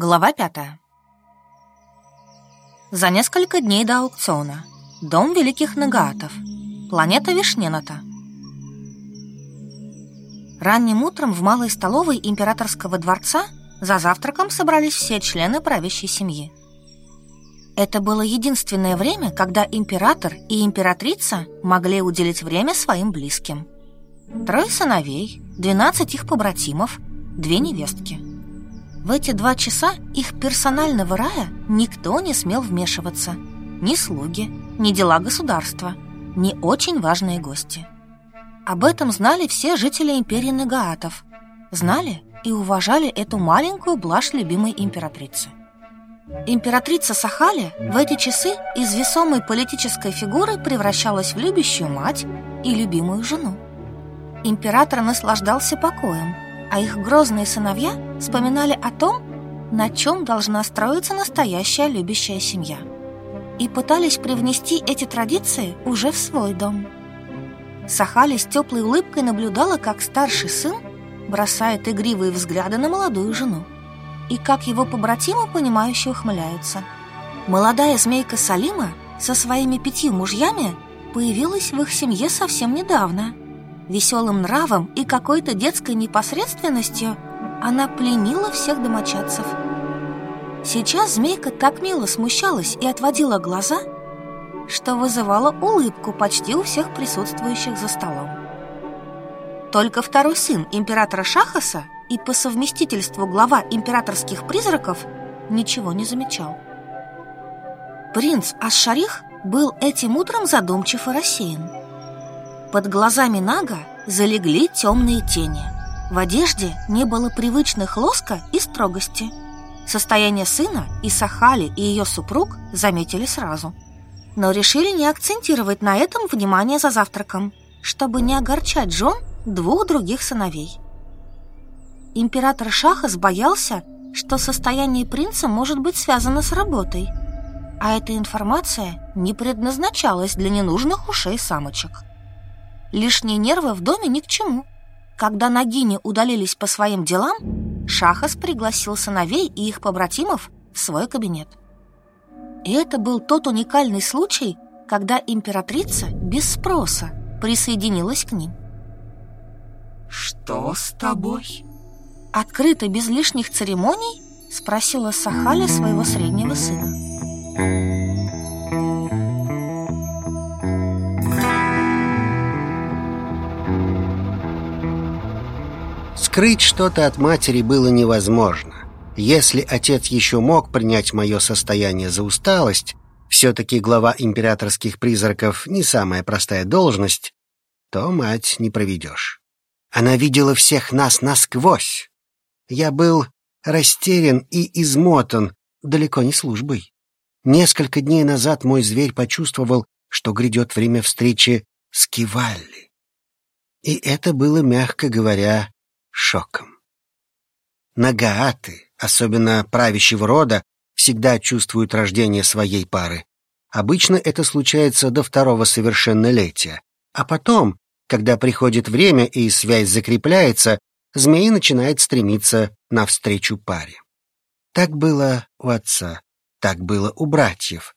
Глава пятая. За несколько дней до аукциона. Дом Великих Нагаатов. Планета Вишнената. Ранним утром в малой столовой императорского дворца за завтраком собрались все члены правящей семьи. Это было единственное время, когда император и императрица могли уделить время своим близким. Трое сыновей, двенадцать их побратимов, две невестки. В эти два часа их персонального рая никто не смел вмешиваться. Ни слуги, ни дела государства, ни очень важные гости. Об этом знали все жители империи Нагаатов. Знали и уважали эту маленькую блажь любимой императрицы. Императрица Сахали в эти часы из весомой политической фигуры превращалась в любящую мать и любимую жену. Император наслаждался покоем, а их грозные сыновья вспоминали о том, на чем должна строиться настоящая любящая семья. И пытались привнести эти традиции уже в свой дом. Сахали с теплой улыбкой наблюдала, как старший сын бросает игривые взгляды на молодую жену и как его побратимы, понимающе ухмыляются. Молодая змейка Салима со своими пятью мужьями появилась в их семье совсем недавно. Веселым нравом и какой-то детской непосредственностью она пленила всех домочадцев. Сейчас змейка так мило смущалась и отводила глаза, что вызывала улыбку почти у всех присутствующих за столом. Только второй сын императора Шахаса и по совместительству глава императорских призраков ничего не замечал. Принц Аш-Шарих был этим утром задумчив и рассеян. Под глазами Нага залегли темные тени. В одежде не было привычных лоска и строгости. Состояние сына и Сахали, и ее супруг заметили сразу. Но решили не акцентировать на этом внимание за завтраком, чтобы не огорчать жен двух других сыновей. Император Шахас боялся, что состояние принца может быть связано с работой, а эта информация не предназначалась для ненужных ушей самочек. Лишние нервы в доме ни к чему. Когда Нагини удалились по своим делам, Шахас пригласил сыновей и их побратимов в свой кабинет. И это был тот уникальный случай, когда императрица без спроса присоединилась к ним. «Что с тобой?» Открыто, без лишних церемоний, спросила Сахаля своего среднего сына. Скрыть что-то от матери было невозможно. Если отец еще мог принять мое состояние за усталость, все-таки глава императорских призраков не самая простая должность, то мать не проведешь. Она видела всех нас насквозь, я был растерян и измотан, далеко не службой. Несколько дней назад мой зверь почувствовал, что грядет время встречи с Кивалли. И это было, мягко говоря, шоком. Нагааты, особенно правящего рода, всегда чувствуют рождение своей пары. Обычно это случается до второго совершеннолетия. А потом, когда приходит время и связь закрепляется, змея начинает стремиться навстречу паре. Так было у отца, так было у братьев.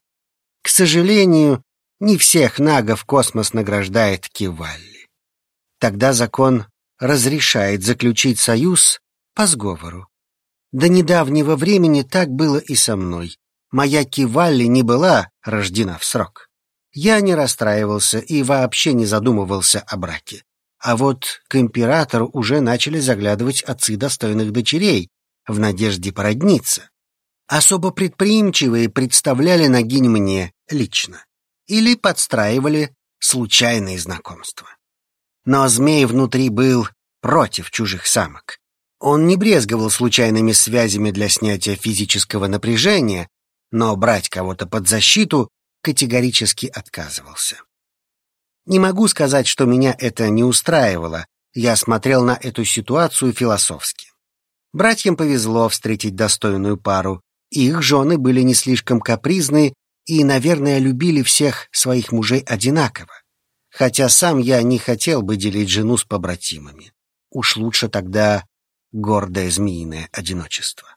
К сожалению, не всех нагов космос награждает Кивалли. Тогда закон разрешает заключить союз по сговору. До недавнего времени так было и со мной. Моя Кивалли не была рождена в срок. Я не расстраивался и вообще не задумывался о браке. А вот к императору уже начали заглядывать отцы достойных дочерей в надежде породниться. Особо предприимчивые представляли Нагинь мне лично или подстраивали случайные знакомства. Но змей внутри был против чужих самок. Он не брезговал случайными связями для снятия физического напряжения, но брать кого-то под защиту категорически отказывался. Не могу сказать, что меня это не устраивало. Я смотрел на эту ситуацию философски. Братьям повезло встретить достойную пару. Их жены были не слишком капризны и, наверное, любили всех своих мужей одинаково. Хотя сам я не хотел бы делить жену с побратимами. Уж лучше тогда гордое змеиное одиночество.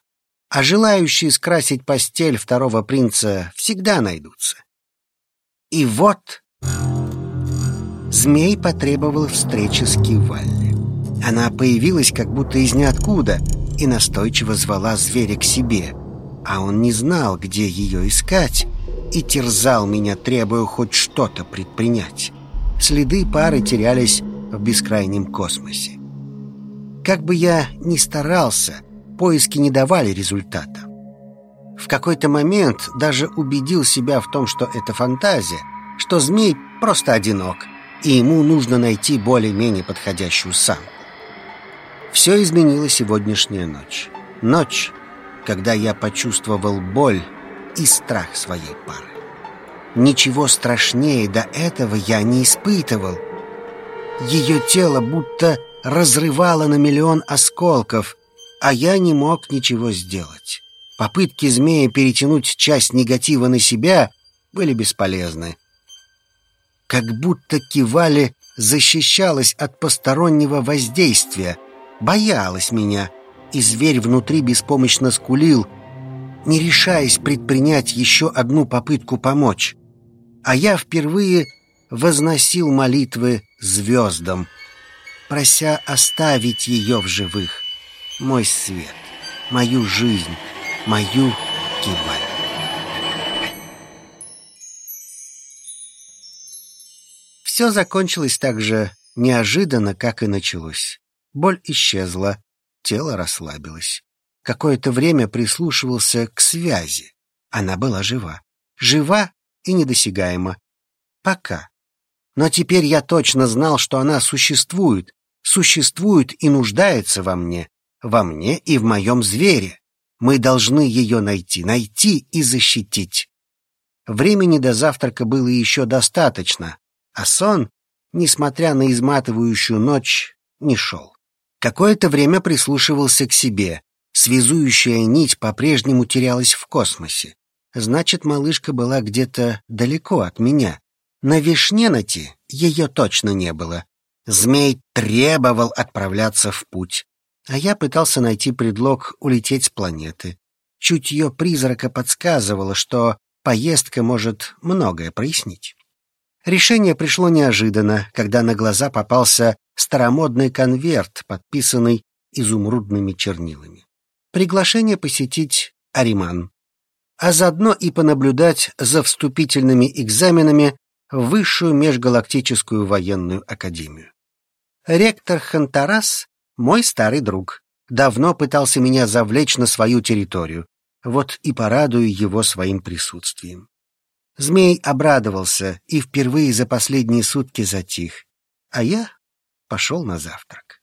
а желающие скрасить постель второго принца всегда найдутся. И вот змей потребовал встречи с Кивалли. Она появилась как будто из ниоткуда и настойчиво звала зверя к себе, а он не знал, где ее искать, и терзал меня, требуя хоть что-то предпринять. Следы пары терялись в бескрайнем космосе. Как бы я ни старался, поиски не давали результата. В какой-то момент даже убедил себя в том, что это фантазия, что змей просто одинок, и ему нужно найти более-менее подходящую самку. Все изменила сегодняшняя ночь. Ночь, когда я почувствовал боль и страх своей пары. Ничего страшнее до этого я не испытывал. Ее тело будто разрывало на миллион осколков, а я не мог ничего сделать. Попытки змея перетянуть часть негатива на себя были бесполезны. Как будто Кивали защищалась от постороннего воздействия, боялась меня, и зверь внутри беспомощно скулил, не решаясь предпринять еще одну попытку помочь. А я впервые возносил молитвы звездам, прося оставить ее в живых, мой свет, мою жизнь, мою киваль. Все закончилось так же неожиданно, как и началось. Боль исчезла, тело расслабилось. Какое-то время прислушивался к связи. Она была жива. Жива и недосягаема. Пока. Но теперь я точно знал, что она существует, существует и нуждается во мне, во мне и в моем звере. Мы должны ее найти, найти и защитить. Времени до завтрака было еще достаточно, а сон, несмотря на изматывающую ночь, не шел. Какое-то время прислушивался к себе, Связующая нить по-прежнему терялась в космосе. Значит, малышка была где-то далеко от меня. На Вишненоте ее точно не было. Змей требовал отправляться в путь. А я пытался найти предлог улететь с планеты. Чутье призрака подсказывало, что поездка может многое прояснить. Решение пришло неожиданно, когда на глаза попался старомодный конверт, подписанный изумрудными чернилами приглашение посетить Ариман, а заодно и понаблюдать за вступительными экзаменами в Высшую межгалактическую военную академию. Ректор Хантарас — мой старый друг. Давно пытался меня завлечь на свою территорию. Вот и порадую его своим присутствием. Змей обрадовался и впервые за последние сутки затих, а я пошел на завтрак.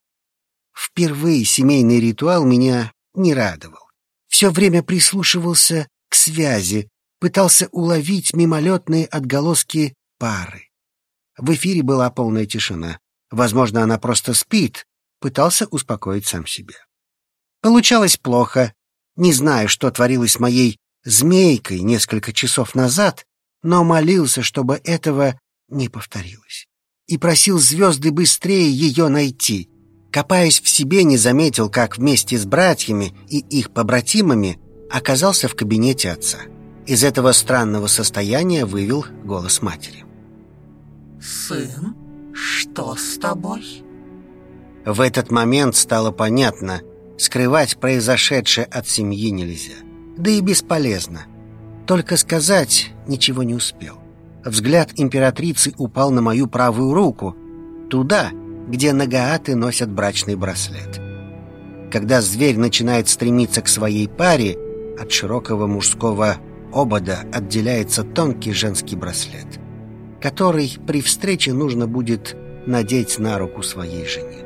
Впервые семейный ритуал меня не радовал. Все время прислушивался к связи, пытался уловить мимолетные отголоски пары. В эфире была полная тишина. Возможно, она просто спит, пытался успокоить сам себя. Получалось плохо. Не знаю, что творилось моей змейкой несколько часов назад, но молился, чтобы этого не повторилось. И просил звезды быстрее ее найти. Копаясь в себе, не заметил, как вместе с братьями и их побратимами оказался в кабинете отца. Из этого странного состояния вывел голос матери. «Сын, что с тобой?» В этот момент стало понятно, скрывать произошедшее от семьи нельзя. Да и бесполезно. Только сказать ничего не успел. Взгляд императрицы упал на мою правую руку, туда, где нагааты носят брачный браслет. Когда зверь начинает стремиться к своей паре, от широкого мужского обода отделяется тонкий женский браслет, который при встрече нужно будет надеть на руку своей жене.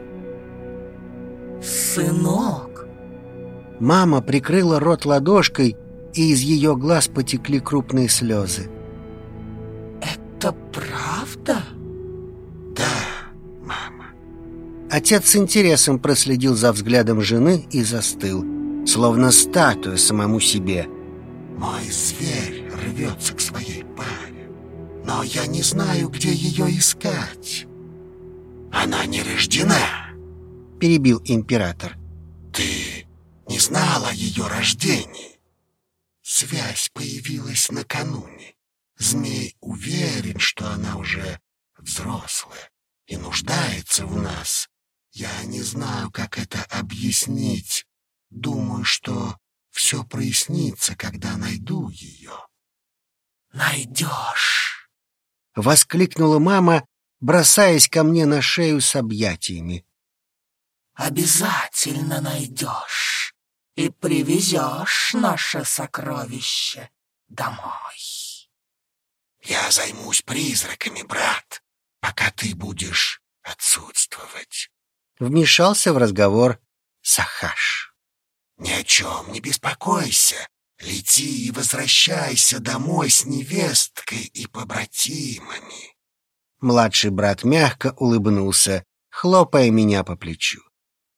«Сынок!» Мама прикрыла рот ладошкой, и из ее глаз потекли крупные слезы. «Это правда?» Отец с интересом проследил за взглядом жены и застыл, словно статуя самому себе. «Мой зверь рвется к своей паре, но я не знаю, где ее искать. Она не рождена!» Перебил император. «Ты не знал о ее рождении. Связь появилась накануне. Змей уверен, что она уже взрослая и нуждается в нас. Я не знаю, как это объяснить. Думаю, что все прояснится, когда найду ее. Найдешь. Воскликнула мама, бросаясь ко мне на шею с объятиями. Обязательно найдешь и привезешь наше сокровище домой. Я займусь призраками, брат, пока ты будешь отсутствовать. Вмешался в разговор Сахаш. Ни о чем не беспокойся. Лети и возвращайся домой с невесткой и побратимами. Младший брат мягко улыбнулся, хлопая меня по плечу.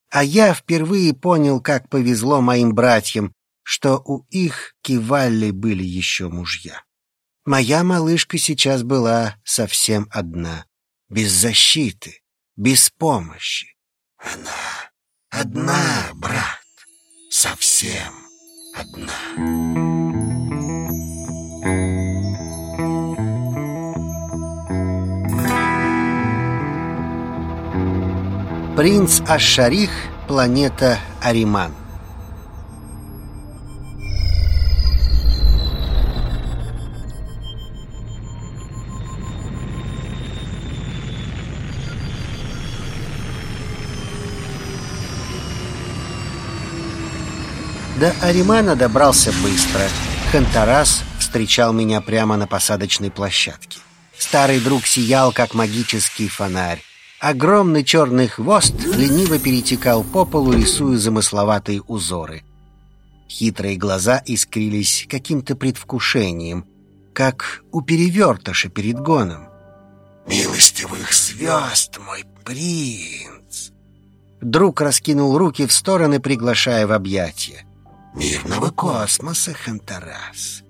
А я впервые понял, как повезло моим братьям, что у их кивалли были еще мужья. Моя малышка сейчас была совсем одна, без защиты, без помощи. Она одна, брат, совсем одна. Принц Аш-Шарих, планета Ариман. До Аримана добрался быстро. Хантарас встречал меня прямо на посадочной площадке. Старый друг сиял, как магический фонарь. Огромный черный хвост лениво перетекал по полу, рисуя замысловатые узоры. Хитрые глаза искрились каким-то предвкушением, как у перевертыша перед гоном. «Милостивых звезд, мой принц!» Друг раскинул руки в стороны, приглашая в объятия. «Мирного космоса, Хантарас!»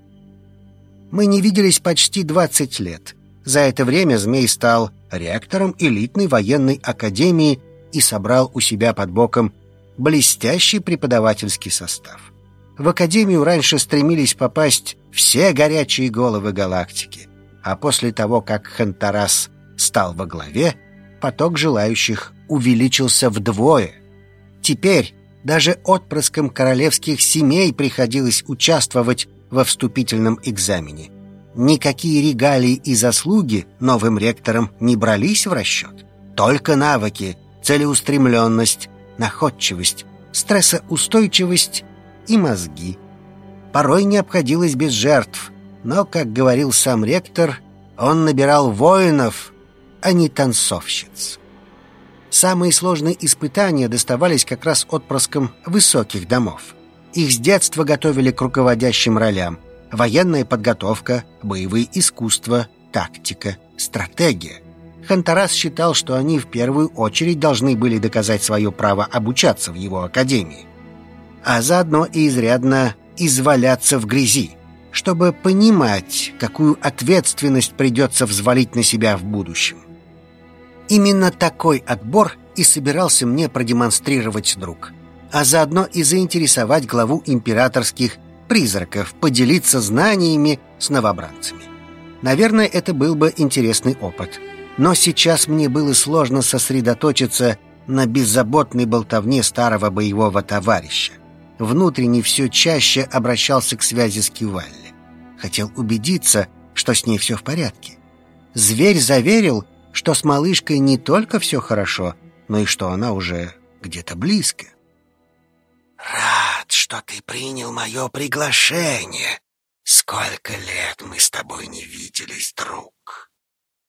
Мы не виделись почти двадцать лет. За это время Змей стал ректором элитной военной академии и собрал у себя под боком блестящий преподавательский состав. В академию раньше стремились попасть все горячие головы галактики, а после того, как Хантарас стал во главе, поток желающих увеличился вдвое. Теперь даже отпрыскам королевских семей приходилось участвовать во вступительном экзамене. Никакие регалии и заслуги новым ректорам не брались в расчет. Только навыки, целеустремленность, находчивость, стрессоустойчивость и мозги. Порой не обходилось без жертв, но, как говорил сам ректор, он набирал воинов, а не танцовщиц. Самые сложные испытания доставались как раз отпрыскам высоких домов. Их с детства готовили к руководящим ролям. Военная подготовка, боевые искусства, тактика, стратегия. Хантарас считал, что они в первую очередь должны были доказать свое право обучаться в его академии. А заодно и изрядно изваляться в грязи, чтобы понимать, какую ответственность придется взвалить на себя в будущем. Именно такой отбор и собирался мне продемонстрировать друг, а заодно и заинтересовать главу императорских призраков, поделиться знаниями с новобранцами. Наверное, это был бы интересный опыт. Но сейчас мне было сложно сосредоточиться на беззаботной болтовне старого боевого товарища. Внутренне все чаще обращался к связи с Кивалли. Хотел убедиться, что с ней все в порядке. Зверь заверил, что с малышкой не только все хорошо, но и что она уже где-то близко. «Рад, что ты принял мое приглашение. Сколько лет мы с тобой не виделись, друг?»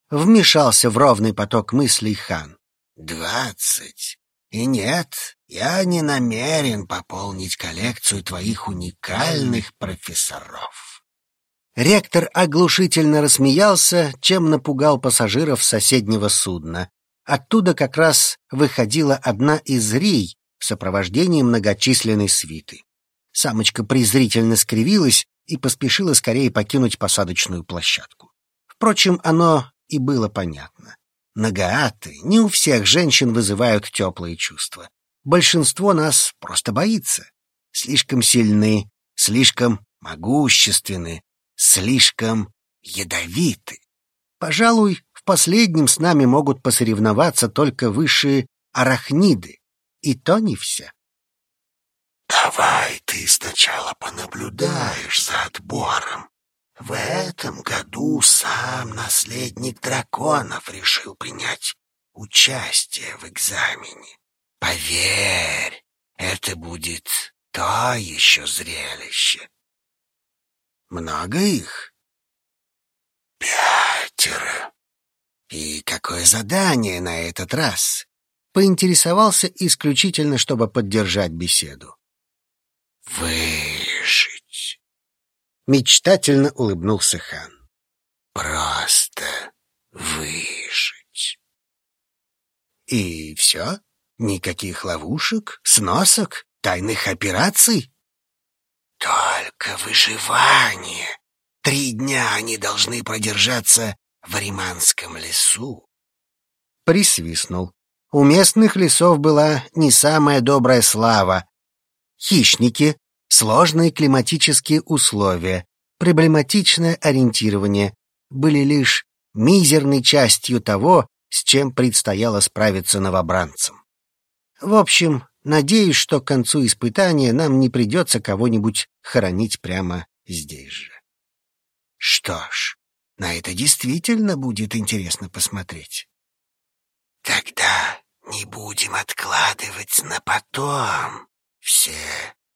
Вмешался в ровный поток мыслей хан. «Двадцать. И нет, я не намерен пополнить коллекцию твоих уникальных профессоров». Ректор оглушительно рассмеялся, чем напугал пассажиров соседнего судна. Оттуда как раз выходила одна из рей в сопровождении многочисленной свиты. Самочка презрительно скривилась и поспешила скорее покинуть посадочную площадку. Впрочем, оно и было понятно. Нагааты не у всех женщин вызывают теплые чувства. Большинство нас просто боится. слишком сильны, слишком могущественны, слишком ядовиты. Пожалуй, в последнем с нами могут посоревноваться только высшие арахниды, и то не все. Давай ты сначала понаблюдаешь за отбором. В этом году сам наследник драконов решил принять участие в экзамене. Поверь, это будет то еще зрелище. Много их? Пятеро. И какое задание на этот раз? Поинтересовался исключительно, чтобы поддержать беседу. Выжить. Мечтательно улыбнулся хан. Просто выжить. И все? Никаких ловушек, сносок, тайных операций? Только выживание. Три дня они должны продержаться в Риманском лесу. Присвистнул. У местных лесов была не самая добрая слава. Хищники, сложные климатические условия, проблематичное ориентирование были лишь мизерной частью того, с чем предстояло справиться новобранцам. В общем, надеюсь, что к концу испытания нам не придется кого-нибудь хоронить прямо здесь же. Что ж, на это действительно будет интересно посмотреть. Тогда не будем откладывать на потом. Все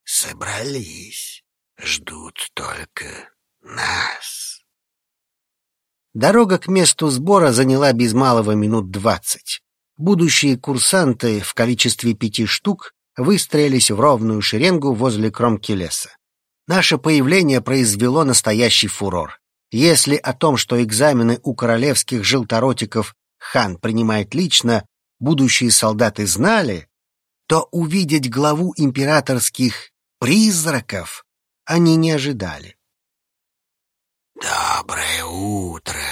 собрались, ждут только нас. Дорога к месту сбора заняла без малого минут двадцать. Будущие курсанты в количестве пяти штук выстроились в ровную шеренгу возле кромки леса. Наше появление произвело настоящий фурор. Если о том, что экзамены у королевских желторотиков хан принимает лично, будущие солдаты знали, то увидеть главу императорских призраков они не ожидали. «Доброе утро!»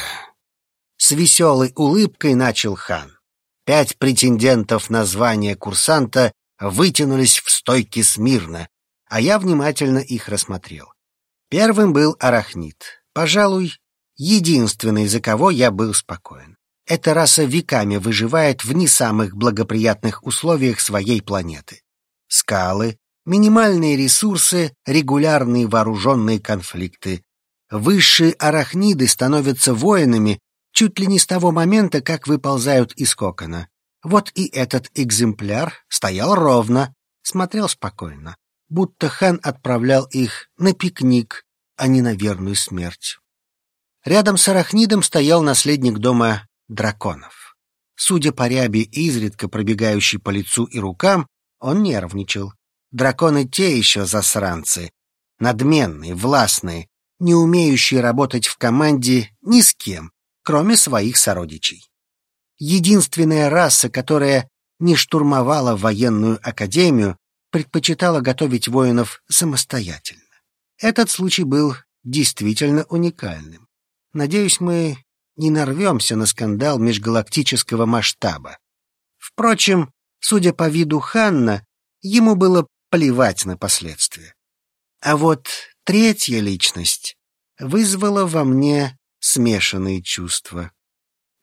С веселой улыбкой начал хан. Пять претендентов на звание курсанта вытянулись в стойке смирно, а я внимательно их рассмотрел. Первым был арахнит, пожалуй, единственный, за кого я был спокоен. Эта раса веками выживает в не самых благоприятных условиях своей планеты. Скалы, минимальные ресурсы, регулярные вооруженные конфликты, Высшие арахниды становятся воинами чуть ли не с того момента, как выползают из кокона. Вот и этот экземпляр стоял ровно, смотрел спокойно, будто хан отправлял их на пикник, а не на верную смерть. Рядом с арахнидом стоял наследник дома драконов. Судя по ряби, изредка пробегающей по лицу и рукам, он нервничал. Драконы те еще засранцы, надменные, властные, не умеющие работать в команде ни с кем, кроме своих сородичей. Единственная раса, которая не штурмовала военную академию, предпочитала готовить воинов самостоятельно. Этот случай был действительно уникальным. Надеюсь, мы не нарвемся на скандал межгалактического масштаба. Впрочем, судя по виду Ханна, ему было плевать на последствия. А вот Третья личность вызвала во мне смешанные чувства.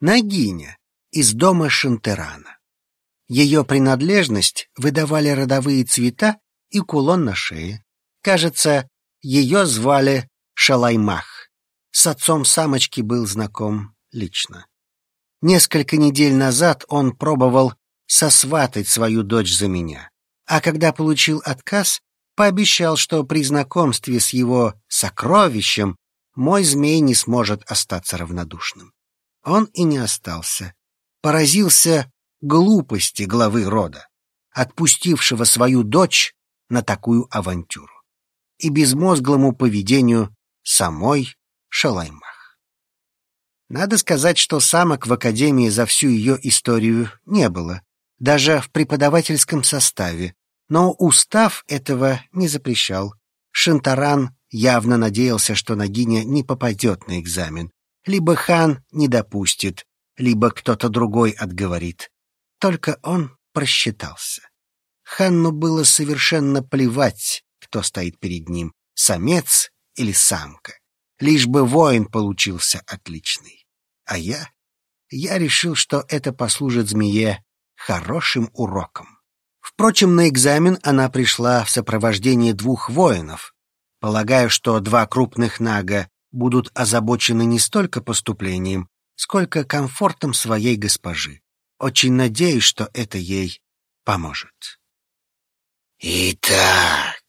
Нагиня из дома Шантерана. Ее принадлежность выдавали родовые цвета и кулон на шее. Кажется, ее звали Шалаймах. С отцом самочки был знаком лично. Несколько недель назад он пробовал сосватать свою дочь за меня, а когда получил отказ, пообещал, что при знакомстве с его сокровищем мой змей не сможет остаться равнодушным. Он и не остался. Поразился глупости главы рода, отпустившего свою дочь на такую авантюру, и безмозглому поведению самой Шалаймах. Надо сказать, что самок в Академии за всю ее историю не было, даже в преподавательском составе, но устав этого не запрещал. Шантаран явно надеялся, что Нагиня не попадет на экзамен. Либо хан не допустит, либо кто-то другой отговорит. Только он просчитался. Ханну было совершенно плевать, кто стоит перед ним, самец или самка. Лишь бы воин получился отличный. А я? Я решил, что это послужит змее хорошим уроком. Впрочем, на экзамен она пришла в сопровождении двух воинов. Полагаю, что два крупных нага будут озабочены не столько поступлением, сколько комфортом своей госпожи. Очень надеюсь, что это ей поможет. «Итак»,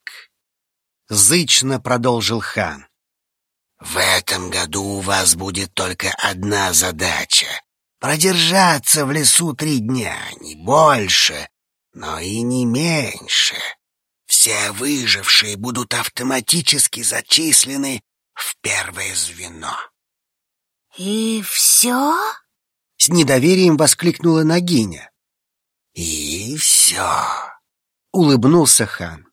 — зычно продолжил хан, — «в этом году у вас будет только одна задача — продержаться в лесу три дня, не больше, но и не меньше. Все выжившие будут автоматически зачислены в первое звено. «И все?» — с недоверием воскликнула Нагиня. «И все», — улыбнулся хан.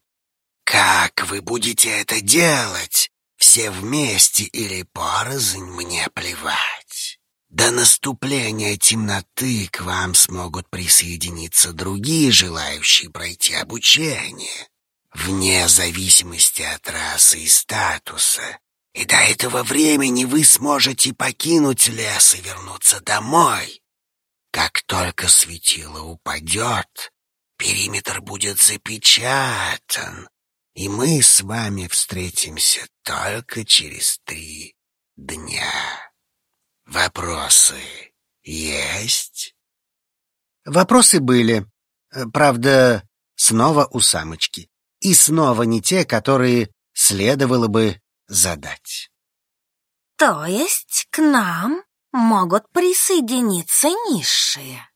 «Как вы будете это делать? Все вместе или порознь, мне плевать. До наступления темноты к вам смогут присоединиться другие желающие пройти обучение, вне зависимости от расы и статуса. И до этого времени вы сможете покинуть лес и вернуться домой. Как только светило упадет, периметр будет запечатан, и мы с вами встретимся только через три дня. Вопросы есть? Вопросы были. Э, правда, снова у самочки. И снова не те, которые следовало бы задать. То есть к нам могут присоединиться низшие?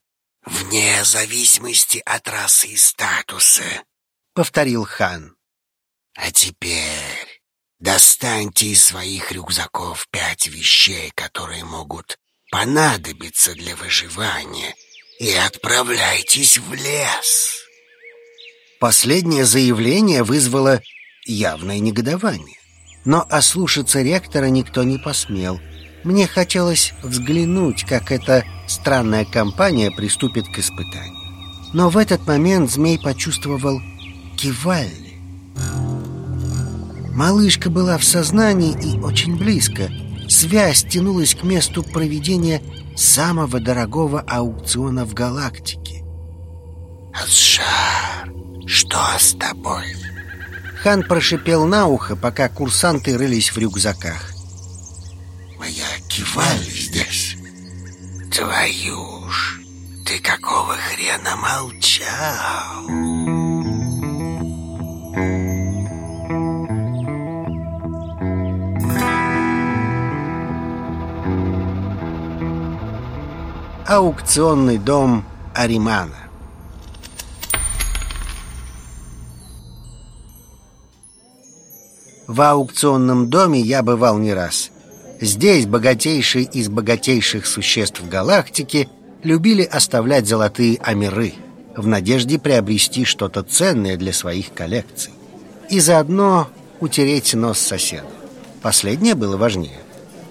Вне зависимости от расы и статуса, повторил хан. А теперь Достаньте из своих рюкзаков пять вещей, которые могут понадобиться для выживания, и отправляйтесь в лес. Последнее заявление вызвало явное негодование. Но ослушаться ректора никто не посмел. Мне хотелось взглянуть, как эта странная компания приступит к испытанию. Но в этот момент змей почувствовал Кивалли. Малышка была в сознании и очень близко. Связь тянулась к месту проведения самого дорогого аукциона в галактике. «Асшар, что с тобой?» Хан прошипел на ухо, пока курсанты рылись в рюкзаках. «Моя кивали здесь. Твою ж, ты какого хрена молчал?» аукционный дом Аримана. В аукционном доме я бывал не раз. Здесь богатейшие из богатейших существ галактики любили оставлять золотые амиры в надежде приобрести что-то ценное для своих коллекций. И заодно утереть нос соседу. Последнее было важнее.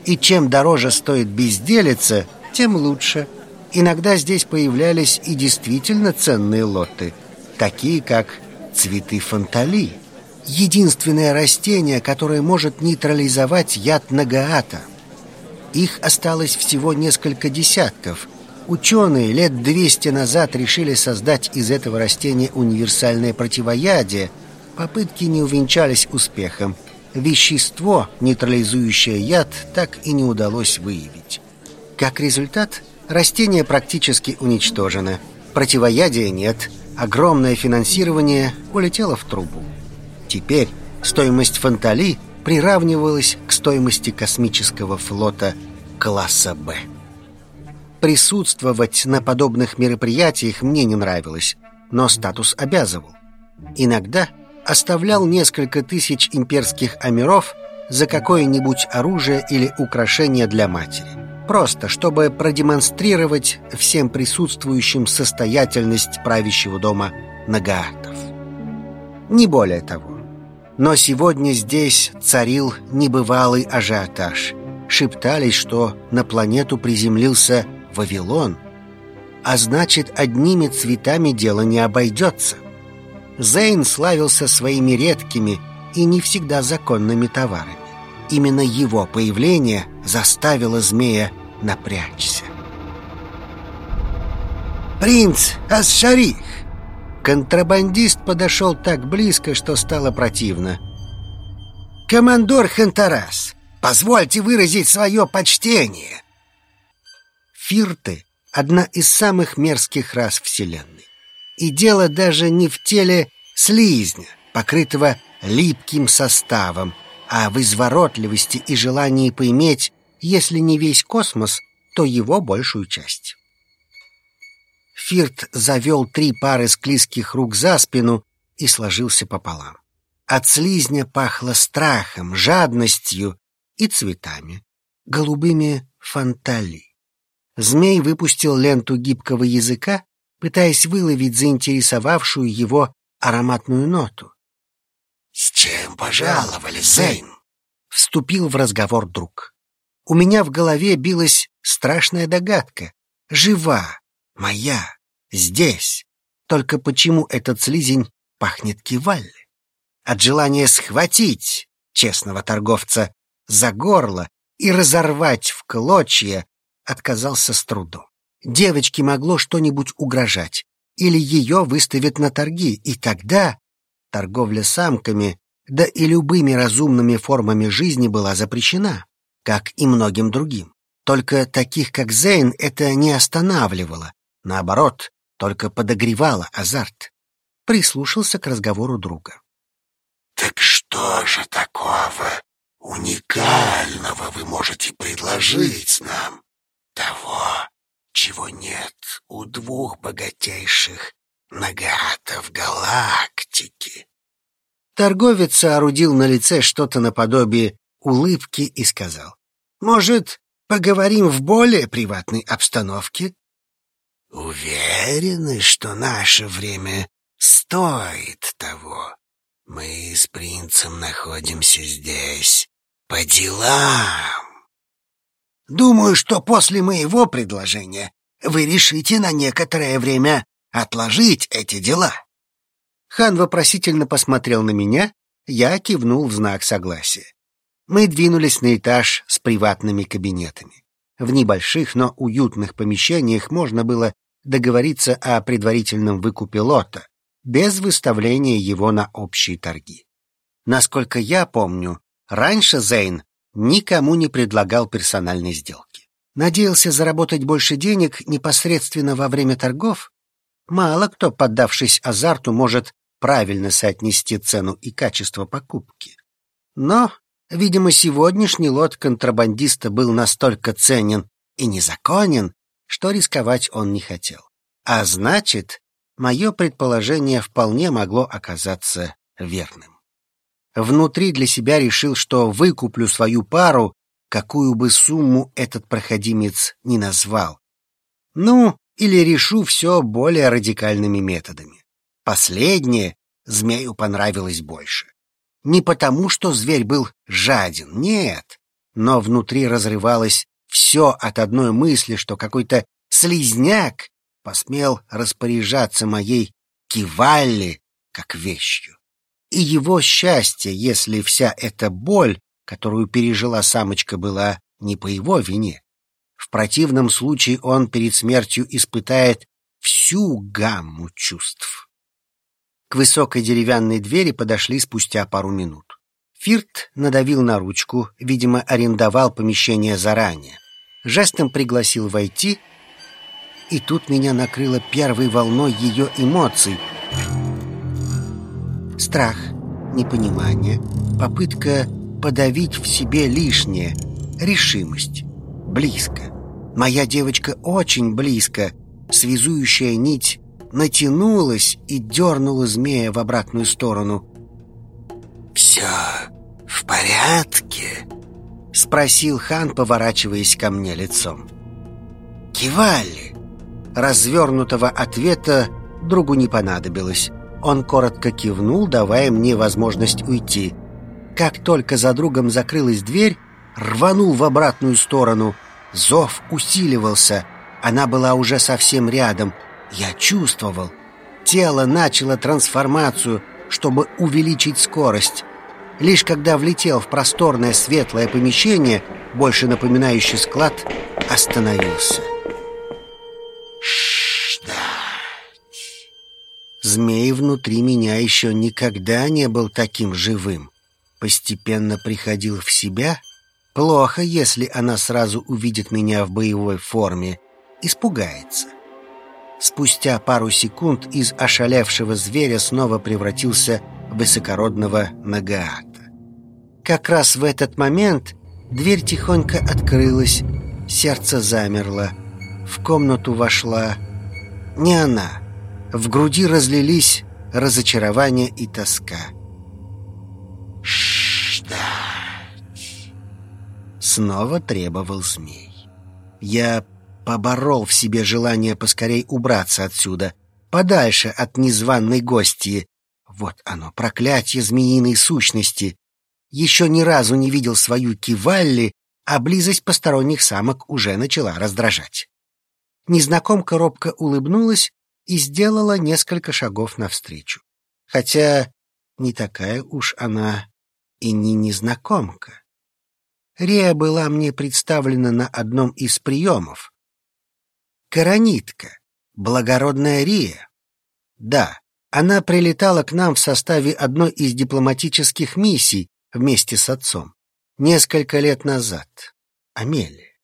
И чем дороже стоит безделица, тем лучше – Иногда здесь появлялись и действительно ценные лоты, такие как цветы фантали, единственное растение, которое может нейтрализовать яд нагаата. Их осталось всего несколько десятков. Ученые лет 200 назад решили создать из этого растения универсальное противоядие. Попытки не увенчались успехом. Вещество, нейтрализующее яд, так и не удалось выявить. Как результат, Растение практически уничтожено. Противоядия нет. Огромное финансирование улетело в трубу. Теперь стоимость фантали приравнивалась к стоимости космического флота класса «Б». Присутствовать на подобных мероприятиях мне не нравилось, но статус обязывал. Иногда оставлял несколько тысяч имперских амиров за какое-нибудь оружие или украшение для матери. Просто, чтобы продемонстрировать всем присутствующим состоятельность правящего дома Нагаатов. Не более того. Но сегодня здесь царил небывалый ажиотаж. Шептались, что на планету приземлился Вавилон, а значит, одними цветами дело не обойдется. Зейн славился своими редкими, и не всегда законными товарами. Именно его появление заставило змея напрячься. «Принц Асшарих!» Контрабандист подошел так близко, что стало противно. «Командор Хантарас, позвольте выразить свое почтение!» Фирты — одна из самых мерзких рас Вселенной. И дело даже не в теле слизня, покрытого липким составом, а в изворотливости и желании поиметь, если не весь космос, то его большую часть. Фирт завел три пары склизких рук за спину и сложился пополам. От слизня пахло страхом, жадностью и цветами, голубыми фантали. Змей выпустил ленту гибкого языка, пытаясь выловить заинтересовавшую его ароматную ноту. «С чем пожаловали, Зейн?» Вступил в разговор друг. У меня в голове билась страшная догадка. Жива, моя, здесь. Только почему этот слизень пахнет кивалли? От желания схватить честного торговца за горло и разорвать в клочья отказался с трудом. Девочке могло что-нибудь угрожать, или ее выставят на торги, и тогда торговля самками, да и любыми разумными формами жизни была запрещена, как и многим другим. Только таких, как Зейн, это не останавливало, наоборот, только подогревало азарт. Прислушался к разговору друга. «Так что же такого уникального вы можете предложить нам? Того, чего нет у двух богатейших нагатов галактики?» Торговец соорудил на лице что-то наподобие улыбки и сказал. «Может, поговорим в более приватной обстановке?» «Уверены, что наше время стоит того. Мы с принцем находимся здесь по делам». «Думаю, что после моего предложения вы решите на некоторое время отложить эти дела». Хан вопросительно посмотрел на меня, я кивнул в знак согласия. Мы двинулись на этаж с приватными кабинетами. В небольших, но уютных помещениях можно было договориться о предварительном выкупе лота, без выставления его на общие торги. Насколько я помню, раньше Зейн никому не предлагал персональной сделки. Надеялся заработать больше денег непосредственно во время торгов? Мало кто, поддавшись азарту, может правильно соотнести цену и качество покупки. Но, видимо, сегодняшний лот контрабандиста был настолько ценен и незаконен, что рисковать он не хотел. А значит, мое предположение вполне могло оказаться верным. Внутри для себя решил, что выкуплю свою пару, какую бы сумму этот проходимец не назвал. Ну, или решу все более радикальными методами. Последнее змею понравилось больше. Не потому, что зверь был жаден, нет, но внутри разрывалось все от одной мысли, что какой-то слизняк посмел распоряжаться моей кивалли как вещью. И его счастье, если вся эта боль, которую пережила самочка, была не по его вине. В противном случае он перед смертью испытает всю гамму чувств. К высокой деревянной двери подошли спустя пару минут. Фирт надавил на ручку, видимо, арендовал помещение заранее. Жестом пригласил войти, и тут меня накрыло первой волной ее эмоций. Страх, непонимание, попытка подавить в себе лишнее, решимость. Близко. Моя девочка очень близко. Связующая нить натянулась и дернула змея в обратную сторону. «Все в порядке?» — спросил хан, поворачиваясь ко мне лицом. «Кивали!» Развернутого ответа другу не понадобилось. Он коротко кивнул, давая мне возможность уйти. Как только за другом закрылась дверь, рванул в обратную сторону. Зов усиливался. Она была уже совсем рядом — я чувствовал. Тело начало трансформацию, чтобы увеличить скорость. Лишь когда влетел в просторное светлое помещение, больше напоминающее склад, остановился. Ждать. Змей внутри меня еще никогда не был таким живым. Постепенно приходил в себя. Плохо, если она сразу увидит меня в боевой форме. Испугается. Спустя пару секунд из ошалевшего зверя снова превратился в высокородного Нагаата. Как раз в этот момент дверь тихонько открылась, сердце замерло. В комнату вошла не она. В груди разлились разочарование и тоска. Ждать. Снова требовал змей. Я поборол в себе желание поскорей убраться отсюда, подальше от незваной гостьи. Вот оно, проклятие змеиной сущности. Еще ни разу не видел свою кивалли, а близость посторонних самок уже начала раздражать. Незнакомка робко улыбнулась и сделала несколько шагов навстречу. Хотя не такая уж она и не незнакомка. Рея была мне представлена на одном из приемов, Каранитка, благородная Рия. Да, она прилетала к нам в составе одной из дипломатических миссий вместе с отцом. Несколько лет назад. Амелия.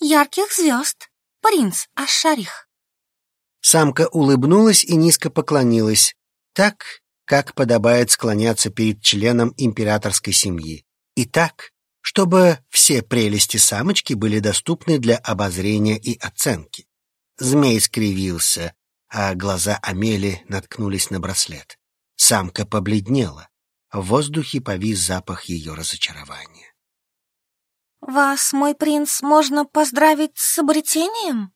Ярких звезд. Принц Ашарих. Самка улыбнулась и низко поклонилась, так, как подобает склоняться перед членом императорской семьи. И так, чтобы все прелести самочки были доступны для обозрения и оценки. Змей скривился, а глаза Амели наткнулись на браслет. Самка побледнела. В воздухе повис запах ее разочарования. «Вас, мой принц, можно поздравить с обретением?»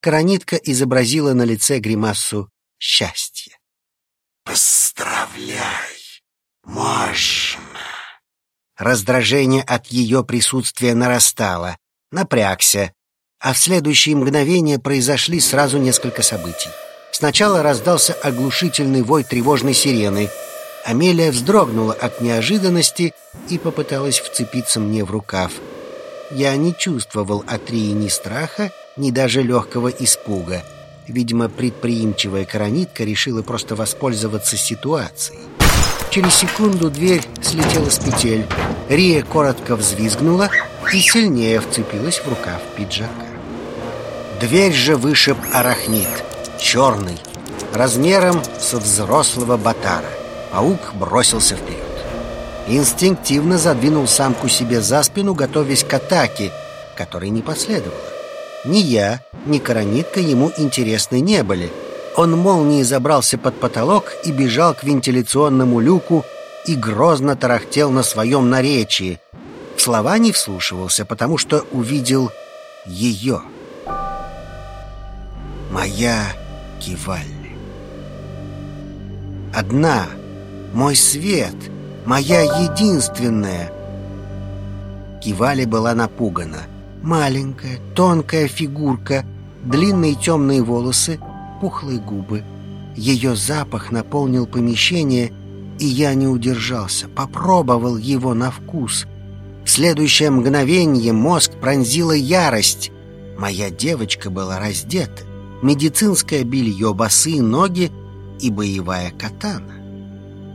Коронитка изобразила на лице гримасу счастья. Поздравляй. Можно. Раздражение от ее присутствия нарастало, напрягся, а в следующее мгновение произошли сразу несколько событий. Сначала раздался оглушительный вой тревожной сирены. Амелия вздрогнула от неожиданности и попыталась вцепиться мне в рукав. Я не чувствовал от Рии ни страха, ни даже легкого испуга. Видимо, предприимчивая коронитка решила просто воспользоваться ситуацией. Через секунду дверь слетела с петель. Рия коротко взвизгнула и сильнее вцепилась в рукав пиджака. Дверь же вышиб арахнит, черный, размером со взрослого батара. Паук бросился вперед. Инстинктивно задвинул самку себе за спину, готовясь к атаке, которой не последовало. Ни я, ни Коронитка ему интересны не были — он молнией забрался под потолок и бежал к вентиляционному люку и грозно тарахтел на своем наречии. В слова не вслушивался, потому что увидел ее. Моя Кивалли. Одна, мой свет, моя единственная. Кивали была напугана. Маленькая, тонкая фигурка, длинные темные волосы — пухлые губы. Ее запах наполнил помещение, и я не удержался, попробовал его на вкус. В следующее мгновение мозг пронзила ярость. Моя девочка была раздета. Медицинское белье, босые ноги и боевая катана.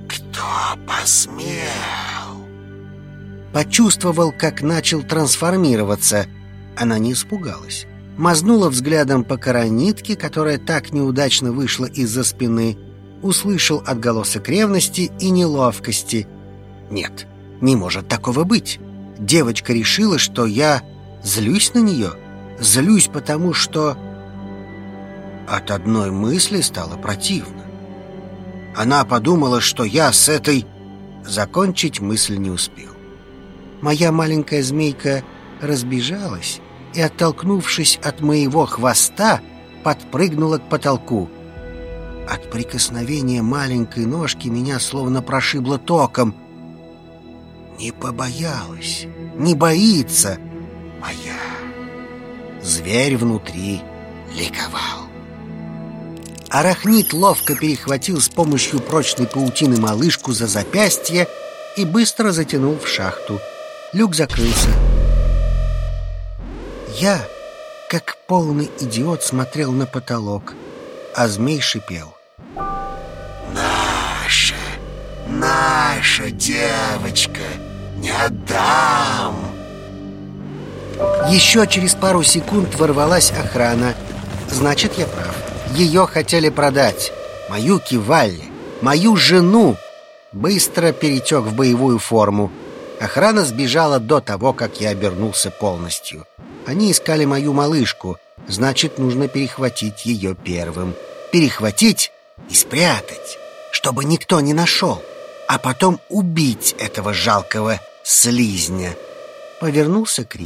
Кто посмел? Почувствовал, как начал трансформироваться. Она не испугалась мазнула взглядом по коронитке, которая так неудачно вышла из-за спины, услышал отголосок ревности и неловкости. Нет, не может такого быть. Девочка решила, что я злюсь на нее. Злюсь, потому что... От одной мысли стало противно. Она подумала, что я с этой... Закончить мысль не успел. Моя маленькая змейка разбежалась, и, оттолкнувшись от моего хвоста, подпрыгнула к потолку. От прикосновения маленькой ножки меня словно прошибло током. Не побоялась, не боится моя. Зверь внутри ликовал. Арахнит ловко перехватил с помощью прочной паутины малышку за запястье и быстро затянул в шахту. Люк закрылся. Я, как полный идиот, смотрел на потолок, а змей шипел. Наша, наша девочка, не отдам. Еще через пару секунд ворвалась охрана. Значит, я прав. Ее хотели продать. Мою Кивалли, мою жену. Быстро перетек в боевую форму. Охрана сбежала до того, как я обернулся полностью. Они искали мою малышку. Значит, нужно перехватить ее первым. Перехватить и спрятать, чтобы никто не нашел. А потом убить этого жалкого слизня. Повернулся к.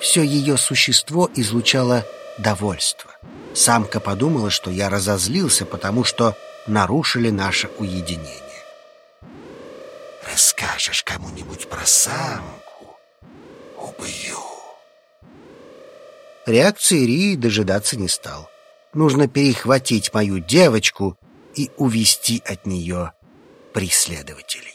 Все ее существо излучало довольство. Самка подумала, что я разозлился, потому что нарушили наше уединение. Расскажешь кому-нибудь про самку, убью. Реакции Рии дожидаться не стал. Нужно перехватить мою девочку и увести от нее преследователей.